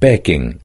backing